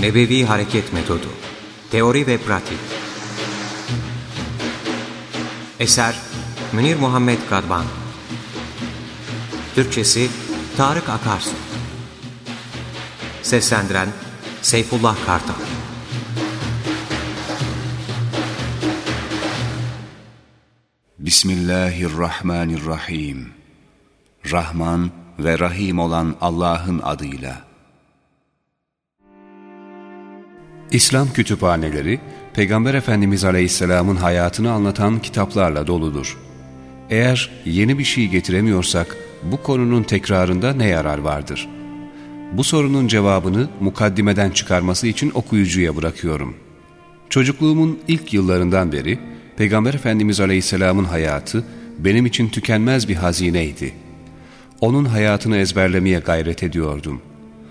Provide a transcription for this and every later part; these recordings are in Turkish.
Nebevi Hareket Metodu. Teori ve Pratik. Eser Münir Muhammed Kadban Türkçesi Tarık Akarsu. Seslendiren Seyfullah Kartal. Bismillahirrahmanirrahim. Rahman ve Rahim olan Allah'ın adıyla İslam kütüphaneleri, Peygamber Efendimiz Aleyhisselam'ın hayatını anlatan kitaplarla doludur. Eğer yeni bir şey getiremiyorsak, bu konunun tekrarında ne yarar vardır? Bu sorunun cevabını mukaddimeden çıkarması için okuyucuya bırakıyorum. Çocukluğumun ilk yıllarından beri, Peygamber Efendimiz Aleyhisselam'ın hayatı benim için tükenmez bir hazineydi. Onun hayatını ezberlemeye gayret ediyordum.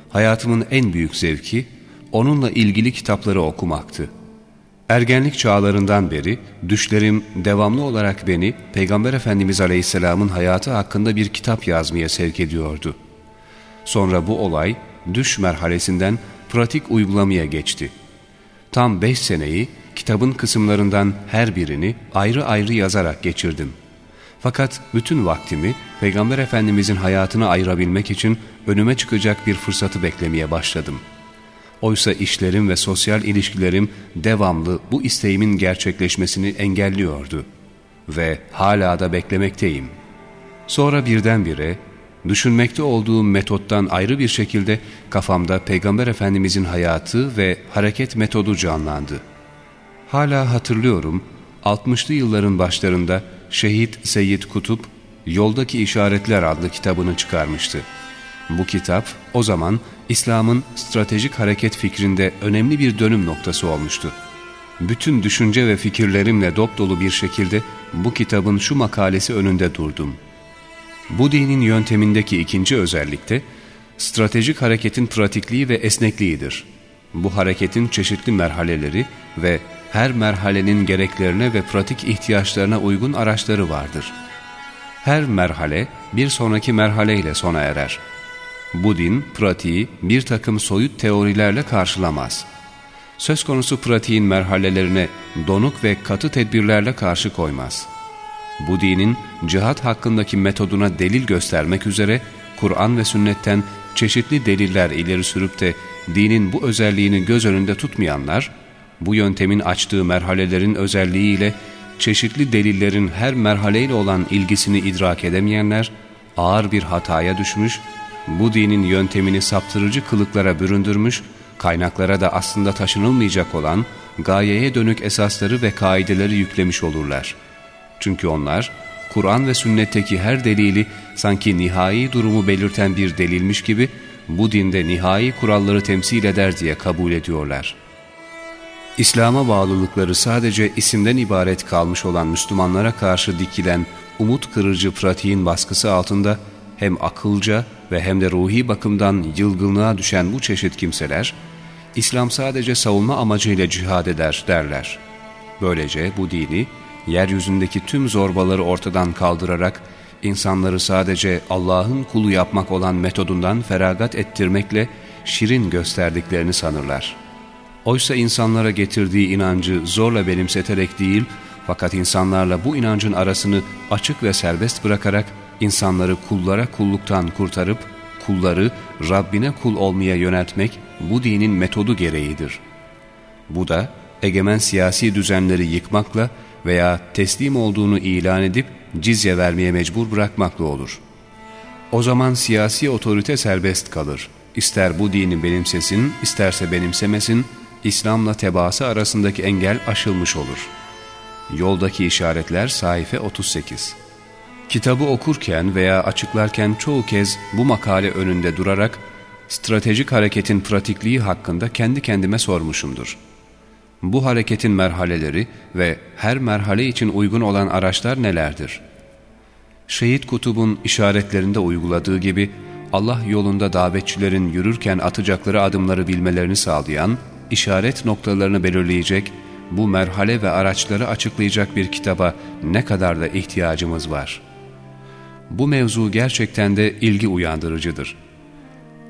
Hayatımın en büyük zevki, onunla ilgili kitapları okumaktı. Ergenlik çağlarından beri düşlerim devamlı olarak beni Peygamber Efendimiz Aleyhisselam'ın hayatı hakkında bir kitap yazmaya sevk ediyordu. Sonra bu olay düş merhalesinden pratik uygulamaya geçti. Tam beş seneyi kitabın kısımlarından her birini ayrı ayrı yazarak geçirdim. Fakat bütün vaktimi Peygamber Efendimizin hayatını ayırabilmek için önüme çıkacak bir fırsatı beklemeye başladım.'' Oysa işlerim ve sosyal ilişkilerim devamlı bu isteğimin gerçekleşmesini engelliyordu. Ve hala da beklemekteyim. Sonra birdenbire düşünmekte olduğum metottan ayrı bir şekilde kafamda Peygamber Efendimizin hayatı ve hareket metodu canlandı. Hala hatırlıyorum 60'lı yılların başlarında Şehit Seyyid Kutup Yoldaki İşaretler adlı kitabını çıkarmıştı. Bu kitap o zaman İslam'ın stratejik hareket fikrinde önemli bir dönüm noktası olmuştu. Bütün düşünce ve fikirlerimle dop dolu bir şekilde bu kitabın şu makalesi önünde durdum. Bu dinin yöntemindeki ikinci özellik de stratejik hareketin pratikliği ve esnekliğidir. Bu hareketin çeşitli merhaleleri ve her merhalenin gereklerine ve pratik ihtiyaçlarına uygun araçları vardır. Her merhale bir sonraki merhaleyle sona erer. Bu din pratiği bir takım soyut teorilerle karşılamaz. Söz konusu pratiğin merhalelerine donuk ve katı tedbirlerle karşı koymaz. Bu dinin cihat hakkındaki metoduna delil göstermek üzere Kur'an ve sünnetten çeşitli deliller ileri sürüp de dinin bu özelliğini göz önünde tutmayanlar, bu yöntemin açtığı merhalelerin özelliğiyle çeşitli delillerin her merhaleyle olan ilgisini idrak edemeyenler, ağır bir hataya düşmüş bu dinin yöntemini saptırıcı kılıklara büründürmüş, kaynaklara da aslında taşınılmayacak olan gayeye dönük esasları ve kaideleri yüklemiş olurlar. Çünkü onlar, Kur'an ve sünnetteki her delili sanki nihai durumu belirten bir delilmiş gibi bu dinde nihai kuralları temsil eder diye kabul ediyorlar. İslam'a bağlılıkları sadece isimden ibaret kalmış olan Müslümanlara karşı dikilen umut kırıcı pratiğin baskısı altında hem akılca ve hem de ruhi bakımdan yılgınlığa düşen bu çeşit kimseler, İslam sadece savunma amacıyla cihad eder derler. Böylece bu dini, yeryüzündeki tüm zorbaları ortadan kaldırarak, insanları sadece Allah'ın kulu yapmak olan metodundan feragat ettirmekle şirin gösterdiklerini sanırlar. Oysa insanlara getirdiği inancı zorla benimseterek değil, fakat insanlarla bu inancın arasını açık ve serbest bırakarak insanları kullara kulluktan kurtarıp kulları Rabbine kul olmaya yöneltmek bu dinin metodu gereğidir. Bu da egemen siyasi düzenleri yıkmakla veya teslim olduğunu ilan edip cizye vermeye mecbur bırakmakla olur. O zaman siyasi otorite serbest kalır. İster bu dini benimsesin, isterse benimsemesin, İslam'la tebaası arasındaki engel aşılmış olur. Yoldaki işaretler sayfa 38 Kitabı okurken veya açıklarken çoğu kez bu makale önünde durarak stratejik hareketin pratikliği hakkında kendi kendime sormuşumdur. Bu hareketin merhaleleri ve her merhale için uygun olan araçlar nelerdir? Şehit Kutub'un işaretlerinde uyguladığı gibi Allah yolunda davetçilerin yürürken atacakları adımları bilmelerini sağlayan, işaret noktalarını belirleyecek, bu merhale ve araçları açıklayacak bir kitaba ne kadar da ihtiyacımız var.'' Bu mevzu gerçekten de ilgi uyandırıcıdır.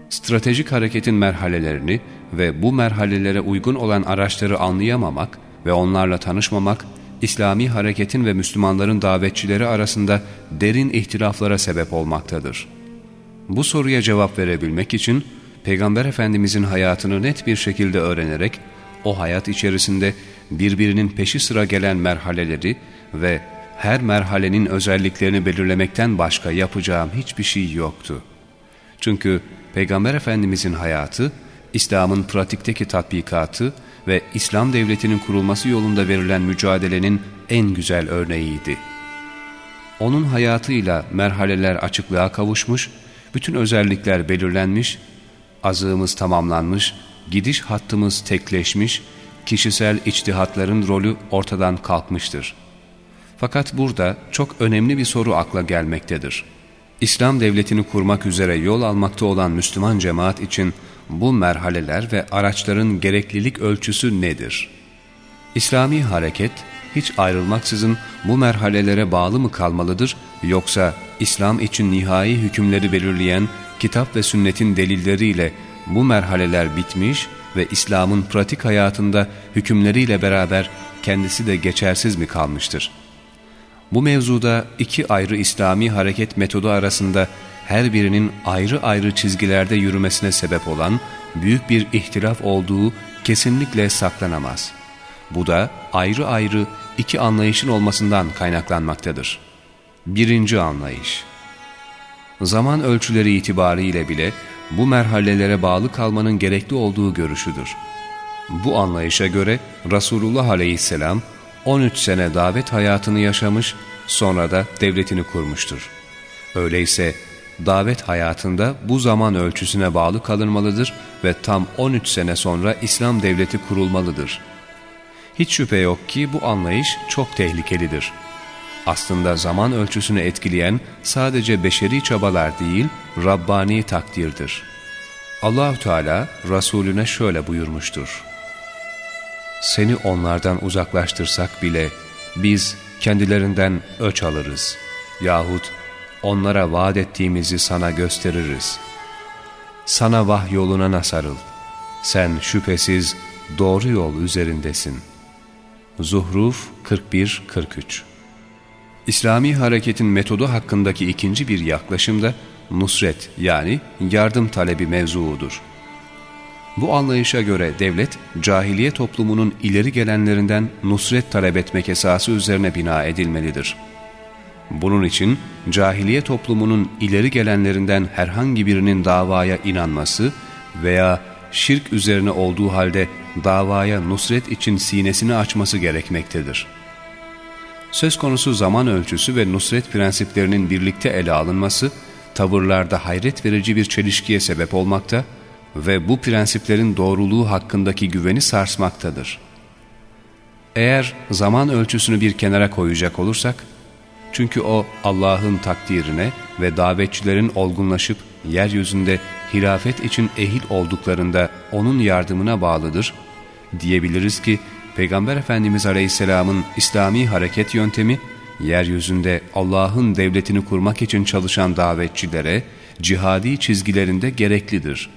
stratejik hareketin merhalelerini ve bu merhalelere uygun olan araçları anlayamamak ve onlarla tanışmamak, İslami hareketin ve Müslümanların davetçileri arasında derin ihtilaflara sebep olmaktadır. Bu soruya cevap verebilmek için Peygamber Efendimizin hayatını net bir şekilde öğrenerek o hayat içerisinde birbirinin peşi sıra gelen merhaleleri ve her merhalenin özelliklerini belirlemekten başka yapacağım hiçbir şey yoktu. Çünkü Peygamber Efendimizin hayatı, İslam'ın pratikteki tatbikatı ve İslam devletinin kurulması yolunda verilen mücadelenin en güzel örneğiydi. Onun hayatıyla merhaleler açıklığa kavuşmuş, bütün özellikler belirlenmiş, azığımız tamamlanmış, gidiş hattımız tekleşmiş, kişisel içtihatların rolü ortadan kalkmıştır. Fakat burada çok önemli bir soru akla gelmektedir. İslam devletini kurmak üzere yol almakta olan Müslüman cemaat için bu merhaleler ve araçların gereklilik ölçüsü nedir? İslami hareket hiç ayrılmaksızın bu merhalelere bağlı mı kalmalıdır yoksa İslam için nihai hükümleri belirleyen kitap ve sünnetin delilleriyle bu merhaleler bitmiş ve İslam'ın pratik hayatında hükümleriyle beraber kendisi de geçersiz mi kalmıştır? Bu mevzuda iki ayrı İslami hareket metodu arasında her birinin ayrı ayrı çizgilerde yürümesine sebep olan büyük bir ihtilaf olduğu kesinlikle saklanamaz. Bu da ayrı ayrı iki anlayışın olmasından kaynaklanmaktadır. Birinci anlayış Zaman ölçüleri itibariyle bile bu merhalelere bağlı kalmanın gerekli olduğu görüşüdür. Bu anlayışa göre Resulullah aleyhisselam 13 sene davet hayatını yaşamış, sonra da devletini kurmuştur. Öyleyse davet hayatında bu zaman ölçüsüne bağlı kalınmalıdır ve tam 13 sene sonra İslam devleti kurulmalıdır. Hiç şüphe yok ki bu anlayış çok tehlikelidir. Aslında zaman ölçüsünü etkileyen sadece beşeri çabalar değil, Rabbani takdirdir. allah Teala Resulüne şöyle buyurmuştur. Seni onlardan uzaklaştırsak bile biz kendilerinden öç alırız yahut onlara vaat ettiğimizi sana gösteririz. Sana vah yoluna nasarıl. Sen şüphesiz doğru yol üzerindesin. Zuhruf 41-43 İslami hareketin metodu hakkındaki ikinci bir yaklaşımda nusret yani yardım talebi mevzuudur. Bu anlayışa göre devlet, cahiliye toplumunun ileri gelenlerinden nusret talep etmek esası üzerine bina edilmelidir. Bunun için cahiliye toplumunun ileri gelenlerinden herhangi birinin davaya inanması veya şirk üzerine olduğu halde davaya nusret için sinesini açması gerekmektedir. Söz konusu zaman ölçüsü ve nusret prensiplerinin birlikte ele alınması, tavırlarda hayret verici bir çelişkiye sebep olmakta ve bu prensiplerin doğruluğu hakkındaki güveni sarsmaktadır. Eğer zaman ölçüsünü bir kenara koyacak olursak, çünkü o Allah'ın takdirine ve davetçilerin olgunlaşıp yeryüzünde hilafet için ehil olduklarında onun yardımına bağlıdır, diyebiliriz ki Peygamber Efendimiz Aleyhisselam'ın İslami hareket yöntemi, yeryüzünde Allah'ın devletini kurmak için çalışan davetçilere cihadi çizgilerinde gereklidir.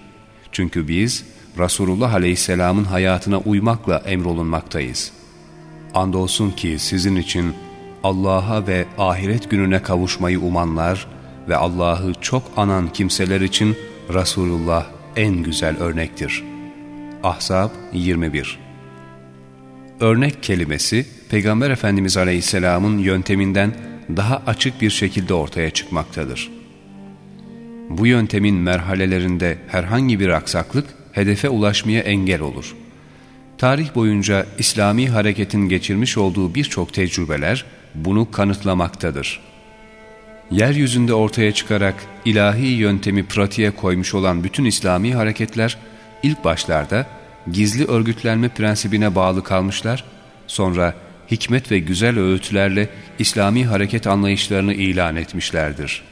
Çünkü biz Resulullah Aleyhisselam'ın hayatına uymakla emrolunmaktayız. Andolsun ki sizin için Allah'a ve ahiret gününe kavuşmayı umanlar ve Allah'ı çok anan kimseler için Resulullah en güzel örnektir. Ahzab 21 Örnek kelimesi Peygamber Efendimiz Aleyhisselam'ın yönteminden daha açık bir şekilde ortaya çıkmaktadır. Bu yöntemin merhalelerinde herhangi bir aksaklık hedefe ulaşmaya engel olur. Tarih boyunca İslami hareketin geçirmiş olduğu birçok tecrübeler bunu kanıtlamaktadır. Yeryüzünde ortaya çıkarak ilahi yöntemi pratiğe koymuş olan bütün İslami hareketler ilk başlarda gizli örgütlenme prensibine bağlı kalmışlar, sonra hikmet ve güzel öğütlerle İslami hareket anlayışlarını ilan etmişlerdir.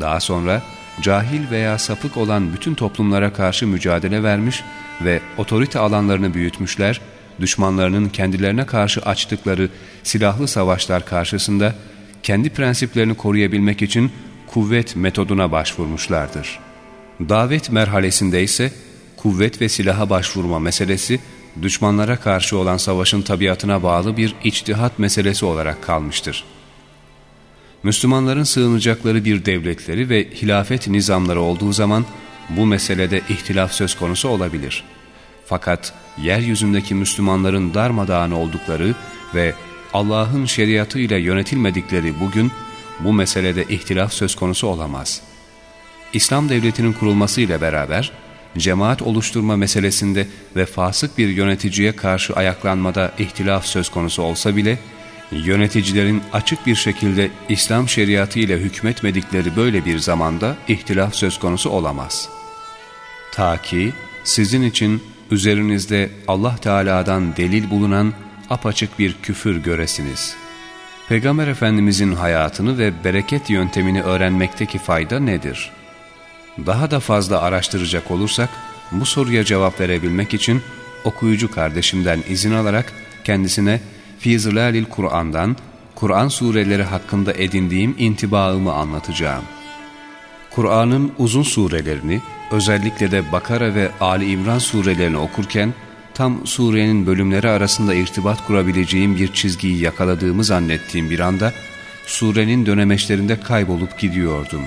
Daha sonra cahil veya sapık olan bütün toplumlara karşı mücadele vermiş ve otorite alanlarını büyütmüşler, düşmanlarının kendilerine karşı açtıkları silahlı savaşlar karşısında kendi prensiplerini koruyabilmek için kuvvet metoduna başvurmuşlardır. Davet merhalesinde ise kuvvet ve silaha başvurma meselesi düşmanlara karşı olan savaşın tabiatına bağlı bir içtihat meselesi olarak kalmıştır. Müslümanların sığınacakları bir devletleri ve hilafet nizamları olduğu zaman bu meselede ihtilaf söz konusu olabilir. Fakat yeryüzündeki Müslümanların darmadağın oldukları ve Allah'ın şeriatıyla yönetilmedikleri bugün bu meselede ihtilaf söz konusu olamaz. İslam devletinin kurulması ile beraber cemaat oluşturma meselesinde ve fasık bir yöneticiye karşı ayaklanmada ihtilaf söz konusu olsa bile, yöneticilerin açık bir şekilde İslam şeriatı ile hükmetmedikleri böyle bir zamanda ihtilaf söz konusu olamaz. Ta ki sizin için üzerinizde Allah Teala'dan delil bulunan apaçık bir küfür göresiniz. Peygamber Efendimizin hayatını ve bereket yöntemini öğrenmekteki fayda nedir? Daha da fazla araştıracak olursak, bu soruya cevap verebilmek için okuyucu kardeşimden izin alarak kendisine Fizlalil Kur'an'dan Kur'an sureleri hakkında edindiğim intibaımı anlatacağım. Kur'an'ın uzun surelerini, özellikle de Bakara ve Ali İmran surelerini okurken, tam surenin bölümleri arasında irtibat kurabileceğim bir çizgiyi yakaladığımı zannettiğim bir anda, surenin dönemeçlerinde kaybolup gidiyordum.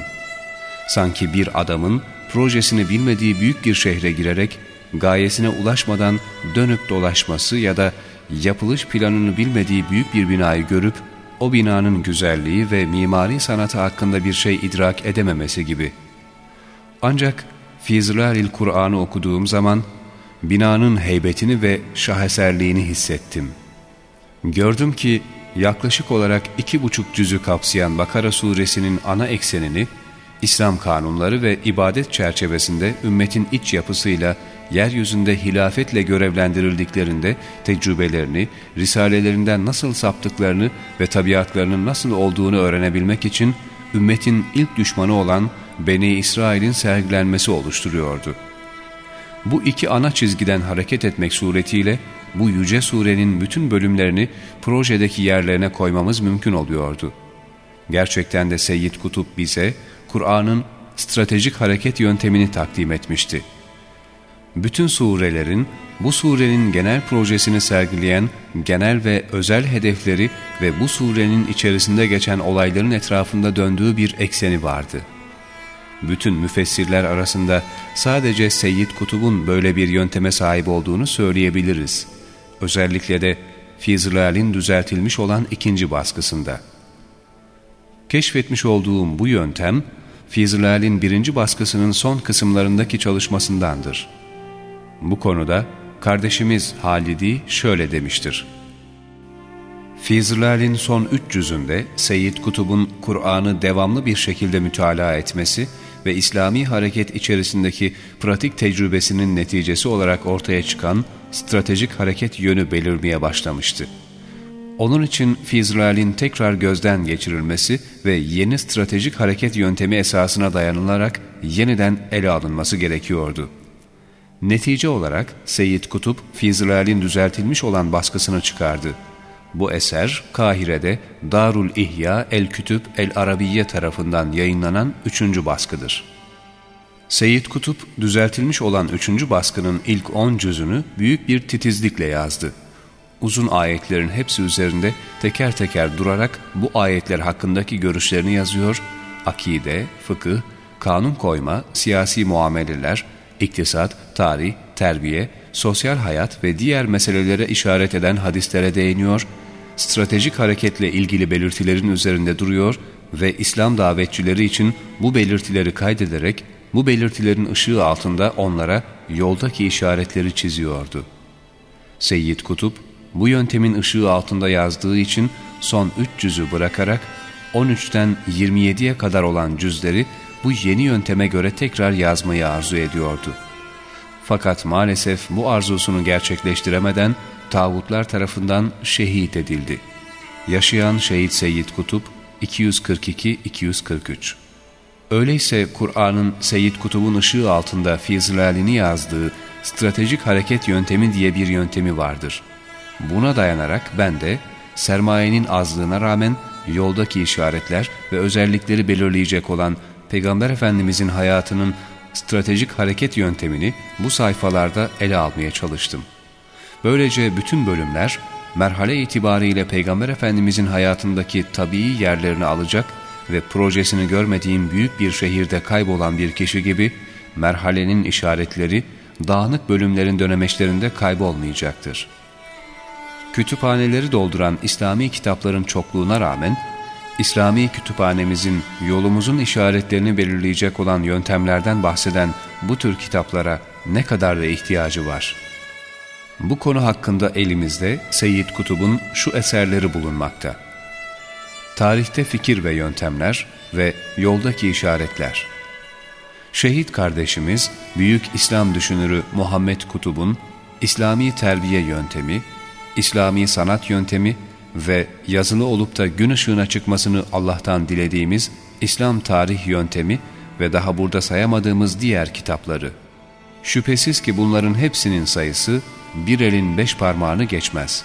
Sanki bir adamın projesini bilmediği büyük bir şehre girerek, gayesine ulaşmadan dönüp dolaşması ya da yapılış planını bilmediği büyük bir binayı görüp, o binanın güzelliği ve mimari sanatı hakkında bir şey idrak edememesi gibi. Ancak Fizlalil Kur'an'ı okuduğum zaman binanın heybetini ve şaheserliğini hissettim. Gördüm ki yaklaşık olarak iki buçuk cüzü kapsayan Bakara suresinin ana eksenini İslam kanunları ve ibadet çerçevesinde ümmetin iç yapısıyla yeryüzünde hilafetle görevlendirildiklerinde tecrübelerini, risalelerinden nasıl saptıklarını ve tabiatlarının nasıl olduğunu öğrenebilmek için ümmetin ilk düşmanı olan Beni İsrail'in sergilenmesi oluşturuyordu. Bu iki ana çizgiden hareket etmek suretiyle bu yüce surenin bütün bölümlerini projedeki yerlerine koymamız mümkün oluyordu. Gerçekten de Seyyid Kutup bize Kur'an'ın stratejik hareket yöntemini takdim etmişti. Bütün surelerin bu surenin genel projesini sergileyen genel ve özel hedefleri ve bu surenin içerisinde geçen olayların etrafında döndüğü bir ekseni vardı.'' bütün müfessirler arasında sadece Seyyid Kutub'un böyle bir yönteme sahip olduğunu söyleyebiliriz. Özellikle de Fizlal'in düzeltilmiş olan ikinci baskısında. Keşfetmiş olduğum bu yöntem, Fizlal'in birinci baskısının son kısımlarındaki çalışmasındandır. Bu konuda kardeşimiz Halidi şöyle demiştir. Fizlal'in son üç cüzünde Seyyid Kutub'un Kur'an'ı devamlı bir şekilde mütalaa etmesi ve İslami hareket içerisindeki pratik tecrübesinin neticesi olarak ortaya çıkan stratejik hareket yönü belirmeye başlamıştı. Onun için Fizral'in tekrar gözden geçirilmesi ve yeni stratejik hareket yöntemi esasına dayanılarak yeniden ele alınması gerekiyordu. Netice olarak Seyyid Kutup, Fizral'in düzeltilmiş olan baskısını çıkardı. Bu eser Kahire'de Darul İhya el-Kütüb el-Arabiye tarafından yayınlanan üçüncü baskıdır. Seyyid Kutup düzeltilmiş olan üçüncü baskının ilk on cüzünü büyük bir titizlikle yazdı. Uzun ayetlerin hepsi üzerinde teker teker durarak bu ayetler hakkındaki görüşlerini yazıyor, akide, fıkıh, kanun koyma, siyasi muameleler, iktisat, tarih, terbiye, sosyal hayat ve diğer meselelere işaret eden hadislere değiniyor, stratejik hareketle ilgili belirtilerin üzerinde duruyor ve İslam davetçileri için bu belirtileri kaydederek bu belirtilerin ışığı altında onlara yoldaki işaretleri çiziyordu. Seyyid Kutup bu yöntemin ışığı altında yazdığı için son üç cüzü bırakarak 13'ten 27'ye kadar olan cüzleri bu yeni yönteme göre tekrar yazmayı arzu ediyordu.'' Fakat maalesef bu arzusunu gerçekleştiremeden tağutlar tarafından şehit edildi. Yaşayan Şehit Seyyid Kutup 242-243 Öyleyse Kur'an'ın Seyyid Kutub'un ışığı altında fizlalini yazdığı stratejik hareket yöntemi diye bir yöntemi vardır. Buna dayanarak ben de sermayenin azlığına rağmen yoldaki işaretler ve özellikleri belirleyecek olan Peygamber Efendimizin hayatının stratejik hareket yöntemini bu sayfalarda ele almaya çalıştım. Böylece bütün bölümler merhale itibariyle Peygamber Efendimizin hayatındaki tabii yerlerini alacak ve projesini görmediğim büyük bir şehirde kaybolan bir kişi gibi merhalenin işaretleri dağınık bölümlerin dönemeçlerinde kaybolmayacaktır. Kütüphaneleri dolduran İslami kitapların çokluğuna rağmen İslami kütüphanemizin yolumuzun işaretlerini belirleyecek olan yöntemlerden bahseden bu tür kitaplara ne kadar da ihtiyacı var. Bu konu hakkında elimizde Seyyid Kutub'un şu eserleri bulunmakta. Tarihte fikir ve yöntemler ve yoldaki işaretler. Şehit kardeşimiz, büyük İslam düşünürü Muhammed Kutub'un İslami terbiye yöntemi, İslami sanat yöntemi ve yazılı olup da gün ışığına çıkmasını Allah'tan dilediğimiz İslam tarih yöntemi ve daha burada sayamadığımız diğer kitapları. Şüphesiz ki bunların hepsinin sayısı bir elin beş parmağını geçmez.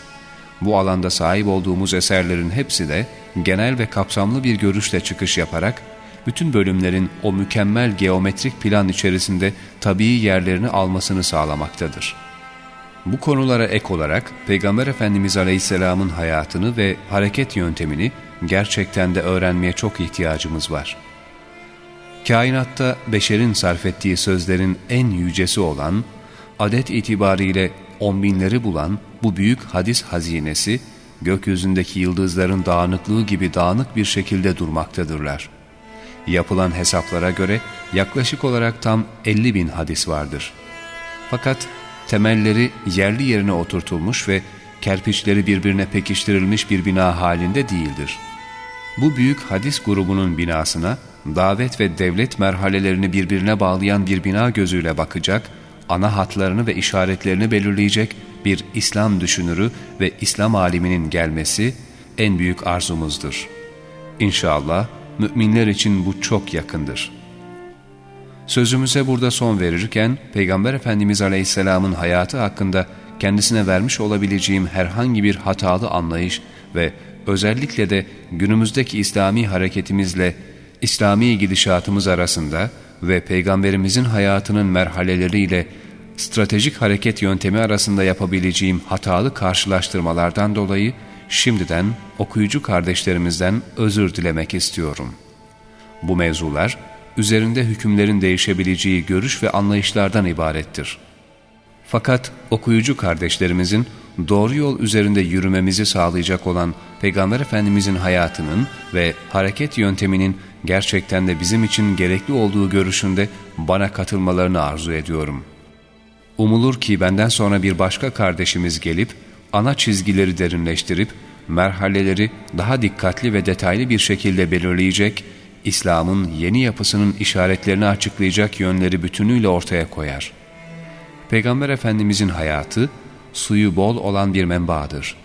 Bu alanda sahip olduğumuz eserlerin hepsi de genel ve kapsamlı bir görüşle çıkış yaparak bütün bölümlerin o mükemmel geometrik plan içerisinde tabii yerlerini almasını sağlamaktadır.'' Bu konulara ek olarak Peygamber Efendimiz Aleyhisselam'ın hayatını ve hareket yöntemini gerçekten de öğrenmeye çok ihtiyacımız var. Kainatta beşerin sarf ettiği sözlerin en yücesi olan, adet itibariyle on binleri bulan bu büyük hadis hazinesi, gökyüzündeki yıldızların dağınıklığı gibi dağınık bir şekilde durmaktadırlar. Yapılan hesaplara göre yaklaşık olarak tam 50 bin hadis vardır. Fakat temelleri yerli yerine oturtulmuş ve kerpiçleri birbirine pekiştirilmiş bir bina halinde değildir. Bu büyük hadis grubunun binasına davet ve devlet merhalelerini birbirine bağlayan bir bina gözüyle bakacak, ana hatlarını ve işaretlerini belirleyecek bir İslam düşünürü ve İslam aliminin gelmesi en büyük arzumuzdur. İnşallah müminler için bu çok yakındır.'' Sözümüze burada son verirken Peygamber Efendimiz Aleyhisselam'ın hayatı hakkında kendisine vermiş olabileceğim herhangi bir hatalı anlayış ve özellikle de günümüzdeki İslami hareketimizle İslami gidişatımız arasında ve Peygamberimizin hayatının merhaleleriyle stratejik hareket yöntemi arasında yapabileceğim hatalı karşılaştırmalardan dolayı şimdiden okuyucu kardeşlerimizden özür dilemek istiyorum. Bu mevzular üzerinde hükümlerin değişebileceği görüş ve anlayışlardan ibarettir. Fakat okuyucu kardeşlerimizin doğru yol üzerinde yürümemizi sağlayacak olan Peygamber Efendimizin hayatının ve hareket yönteminin gerçekten de bizim için gerekli olduğu görüşünde bana katılmalarını arzu ediyorum. Umulur ki benden sonra bir başka kardeşimiz gelip ana çizgileri derinleştirip merhaleleri daha dikkatli ve detaylı bir şekilde belirleyecek İslam'ın yeni yapısının işaretlerini açıklayacak yönleri bütünüyle ortaya koyar. Peygamber Efendimizin hayatı, suyu bol olan bir menbadır.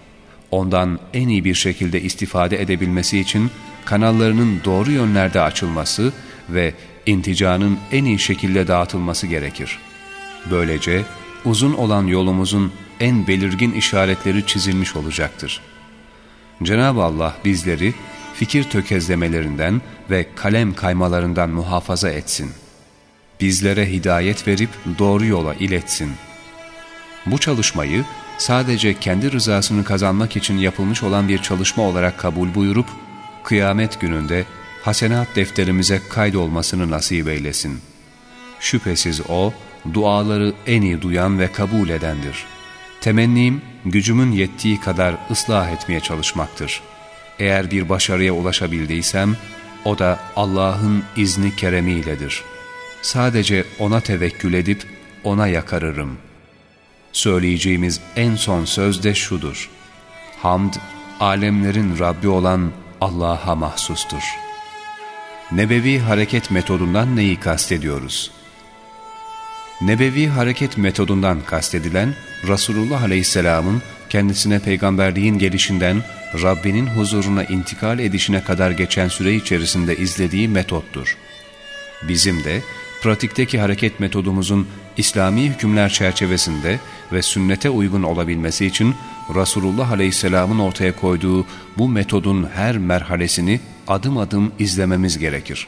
Ondan en iyi bir şekilde istifade edebilmesi için kanallarının doğru yönlerde açılması ve inticanın en iyi şekilde dağıtılması gerekir. Böylece uzun olan yolumuzun en belirgin işaretleri çizilmiş olacaktır. Cenab-ı Allah bizleri fikir tökezlemelerinden ve kalem kaymalarından muhafaza etsin. Bizlere hidayet verip doğru yola iletsin. Bu çalışmayı sadece kendi rızasını kazanmak için yapılmış olan bir çalışma olarak kabul buyurup, kıyamet gününde hasenat defterimize kaydolmasını nasip eylesin. Şüphesiz O, duaları en iyi duyan ve kabul edendir. Temennim, gücümün yettiği kadar ıslah etmeye çalışmaktır.'' Eğer bir başarıya ulaşabildiysem, o da Allah'ın izni keremiyledir. Sadece O'na tevekkül edip O'na yakarırım. Söyleyeceğimiz en son söz de şudur. Hamd, alemlerin Rabbi olan Allah'a mahsustur. Nebevi hareket metodundan neyi kastediyoruz? Nebevi hareket metodundan kastedilen Resulullah Aleyhisselam'ın kendisine peygamberliğin gelişinden Rabbinin huzuruna intikal edişine kadar geçen süre içerisinde izlediği metottur. Bizim de pratikteki hareket metodumuzun İslami hükümler çerçevesinde ve sünnete uygun olabilmesi için Resulullah Aleyhisselam'ın ortaya koyduğu bu metodun her merhalesini adım adım izlememiz gerekir.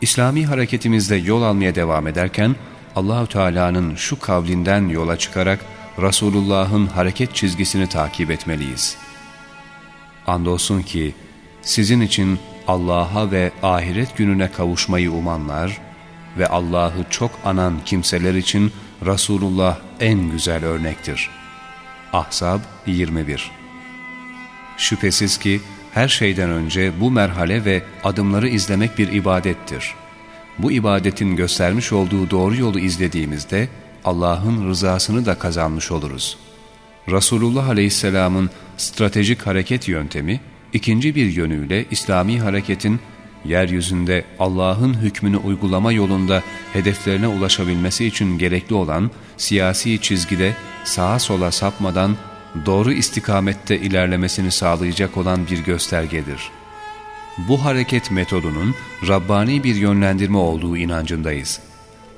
İslami hareketimizde yol almaya devam ederken Allahü Teala'nın şu kavlinden yola çıkarak Resulullah'ın hareket çizgisini takip etmeliyiz. Andolsun ki sizin için Allah'a ve ahiret gününe kavuşmayı umanlar ve Allah'ı çok anan kimseler için Resulullah en güzel örnektir. Ahzab 21 Şüphesiz ki her şeyden önce bu merhale ve adımları izlemek bir ibadettir. Bu ibadetin göstermiş olduğu doğru yolu izlediğimizde Allah'ın rızasını da kazanmış oluruz. Resulullah Aleyhisselam'ın stratejik hareket yöntemi, ikinci bir yönüyle İslami hareketin yeryüzünde Allah'ın hükmünü uygulama yolunda hedeflerine ulaşabilmesi için gerekli olan siyasi çizgide sağa sola sapmadan doğru istikamette ilerlemesini sağlayacak olan bir göstergedir. Bu hareket metodunun Rabbani bir yönlendirme olduğu inancındayız.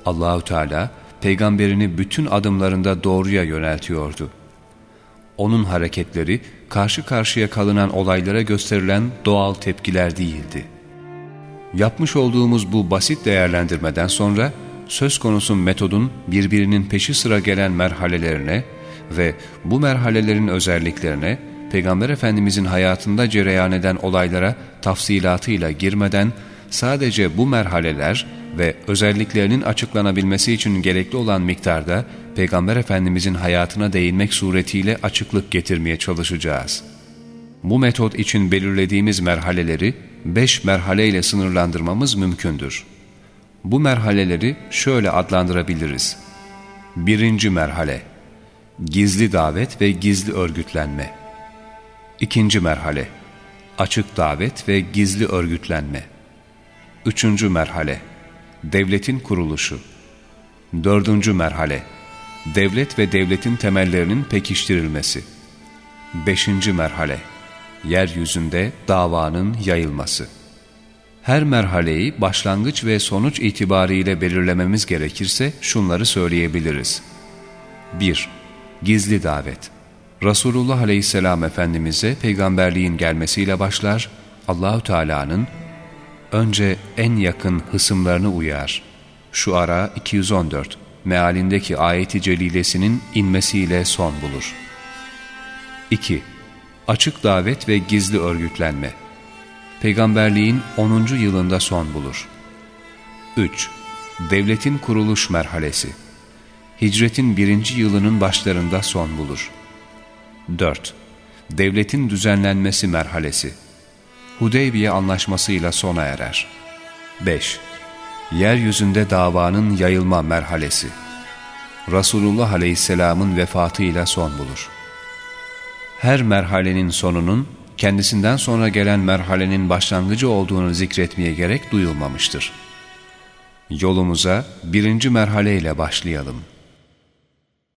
Allahü Teala peygamberini bütün adımlarında doğruya yöneltiyordu. Onun hareketleri karşı karşıya kalınan olaylara gösterilen doğal tepkiler değildi. Yapmış olduğumuz bu basit değerlendirmeden sonra söz konusu metodun birbirinin peşi sıra gelen merhalelerine ve bu merhalelerin özelliklerine Peygamber Efendimizin hayatında cereyan eden olaylara tafsilatıyla girmeden sadece bu merhaleler ve özelliklerinin açıklanabilmesi için gerekli olan miktarda Peygamber Efendimizin hayatına değinmek suretiyle açıklık getirmeye çalışacağız. Bu metot için belirlediğimiz merhaleleri beş merhaleyle sınırlandırmamız mümkündür. Bu merhaleleri şöyle adlandırabiliriz. Birinci merhale Gizli davet ve gizli örgütlenme İkinci merhale Açık davet ve gizli örgütlenme Üçüncü merhale Devletin kuruluşu Dördüncü merhale Devlet ve devletin temellerinin pekiştirilmesi Beşinci merhale Yeryüzünde davanın yayılması Her merhaleyi başlangıç ve sonuç itibariyle belirlememiz gerekirse şunları söyleyebiliriz. 1. Gizli davet Resulullah Aleyhisselam Efendimiz'e peygamberliğin gelmesiyle başlar, Allahü Teala'nın önce en yakın hısımlarını uyar. Şu ara 214 mealindeki ayeti celilesinin inmesiyle son bulur. 2. Açık davet ve gizli örgütlenme Peygamberliğin 10. yılında son bulur. 3. Devletin kuruluş merhalesi Hicretin birinci yılının başlarında son bulur. 4. Devletin düzenlenmesi merhalesi Hudeybiye anlaşmasıyla sona erer. 5. Yeryüzünde davanın yayılma merhalesi Resulullah Aleyhisselam'ın vefatıyla son bulur. Her merhalenin sonunun kendisinden sonra gelen merhalenin başlangıcı olduğunu zikretmeye gerek duyulmamıştır. Yolumuza birinci merhaleyle başlayalım.